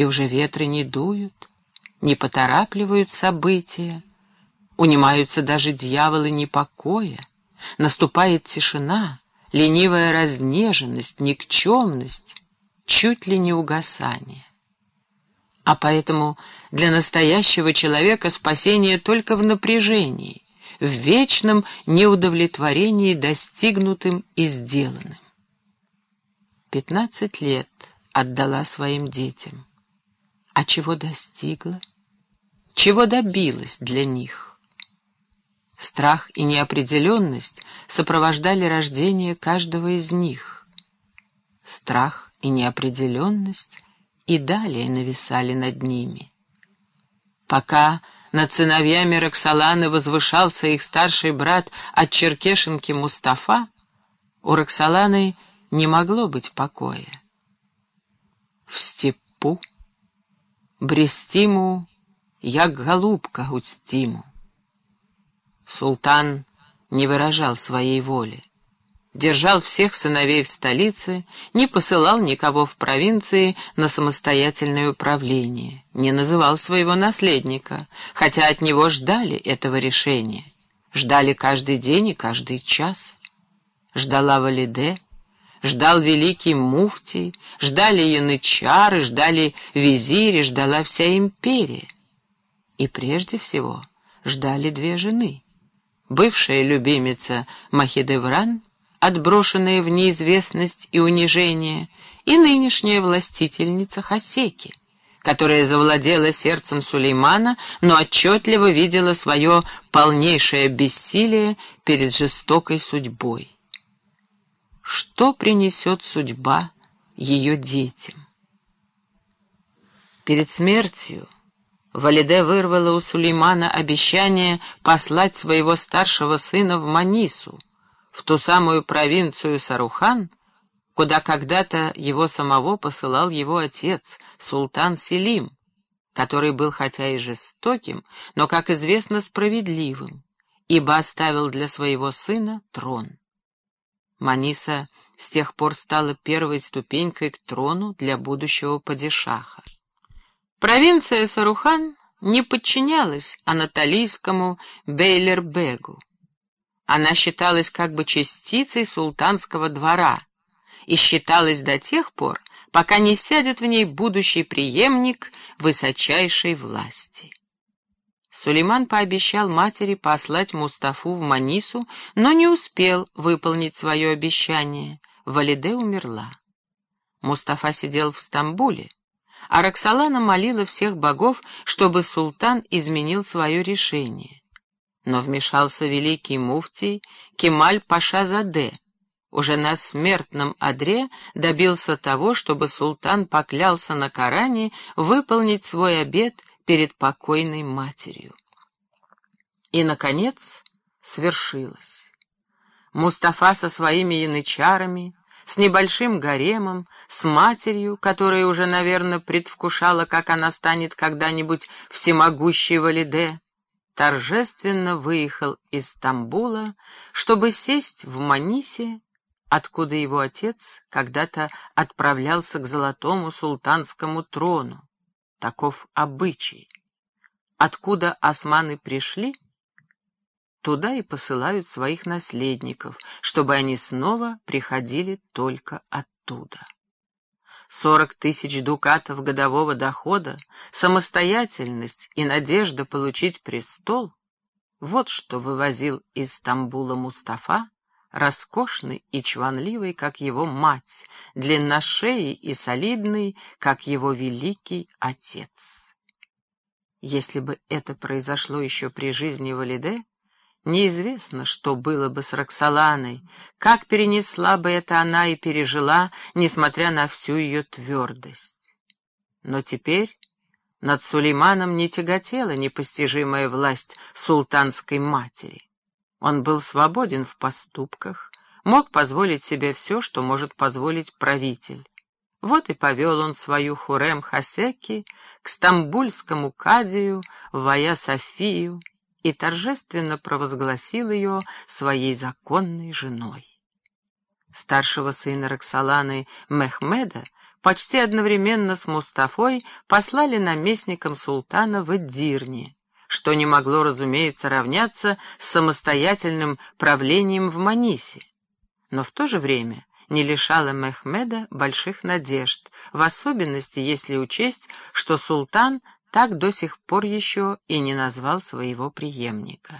и уже ветры не дуют, не поторапливают события, унимаются даже дьяволы непокоя, наступает тишина, ленивая разнеженность, никчемность, чуть ли не угасание. А поэтому для настоящего человека спасение только в напряжении, в вечном неудовлетворении достигнутым и сделанным. Пятнадцать лет отдала своим детям. А чего достигла? Чего добилась для них? Страх и неопределенность сопровождали рождение каждого из них. Страх и неопределенность и далее нависали над ними. Пока над сыновьями Роксоланы возвышался их старший брат от Черкешенки Мустафа, у Роксоланы не могло быть покоя. В степу брестиму, як голубка густиму. Султан не выражал своей воли держал всех сыновей в столице, не посылал никого в провинции на самостоятельное управление, не называл своего наследника, хотя от него ждали этого решения. Ждали каждый день и каждый час. Ждала Валиде, ждал великий муфтий, ждали янычары, ждали визири, ждала вся империя. И прежде всего ждали две жены. Бывшая любимица Махидевран — отброшенная в неизвестность и унижение, и нынешняя властительница Хасеки, которая завладела сердцем Сулеймана, но отчетливо видела свое полнейшее бессилие перед жестокой судьбой. Что принесет судьба ее детям? Перед смертью Валиде вырвала у Сулеймана обещание послать своего старшего сына в Манису, в ту самую провинцию Сарухан, куда когда-то его самого посылал его отец, султан Селим, который был хотя и жестоким, но, как известно, справедливым, ибо оставил для своего сына трон. Маниса с тех пор стала первой ступенькой к трону для будущего падишаха. Провинция Сарухан не подчинялась анатолийскому Бейлербегу, она считалась как бы частицей султанского двора и считалась до тех пор, пока не сядет в ней будущий преемник высочайшей власти. Сулейман пообещал матери послать Мустафу в Манису, но не успел выполнить свое обещание. Валиде умерла. Мустафа сидел в Стамбуле, а Роксолана молила всех богов, чтобы султан изменил свое решение. Но вмешался великий муфтий Кемаль Паша-Заде, уже на смертном одре добился того, чтобы султан поклялся на Коране выполнить свой обет перед покойной матерью. И, наконец, свершилось. Мустафа со своими янычарами, с небольшим гаремом, с матерью, которая уже, наверное, предвкушала, как она станет когда-нибудь всемогущей Валиде, торжественно выехал из Стамбула, чтобы сесть в Манисе, откуда его отец когда-то отправлялся к золотому султанскому трону. Таков обычай. Откуда османы пришли, туда и посылают своих наследников, чтобы они снова приходили только оттуда. Сорок тысяч дукатов годового дохода, самостоятельность и надежда получить престол — вот что вывозил из Стамбула Мустафа, роскошный и чванливый, как его мать, длинношеей и солидный, как его великий отец. Если бы это произошло еще при жизни Валиде, Неизвестно, что было бы с Роксоланой, как перенесла бы это она и пережила, несмотря на всю ее твердость. Но теперь над Сулейманом не тяготела непостижимая власть султанской матери. Он был свободен в поступках, мог позволить себе все, что может позволить правитель. Вот и повел он свою Хурем Хасеки к стамбульскому кадию, в Ая Софию, и торжественно провозгласил ее своей законной женой. Старшего сына Роксоланы Мехмеда почти одновременно с Мустафой послали наместником султана в Эддирне, что не могло, разумеется, равняться с самостоятельным правлением в Манисе. Но в то же время не лишало Мехмеда больших надежд, в особенности если учесть, что султан так до сих пор еще и не назвал своего преемника.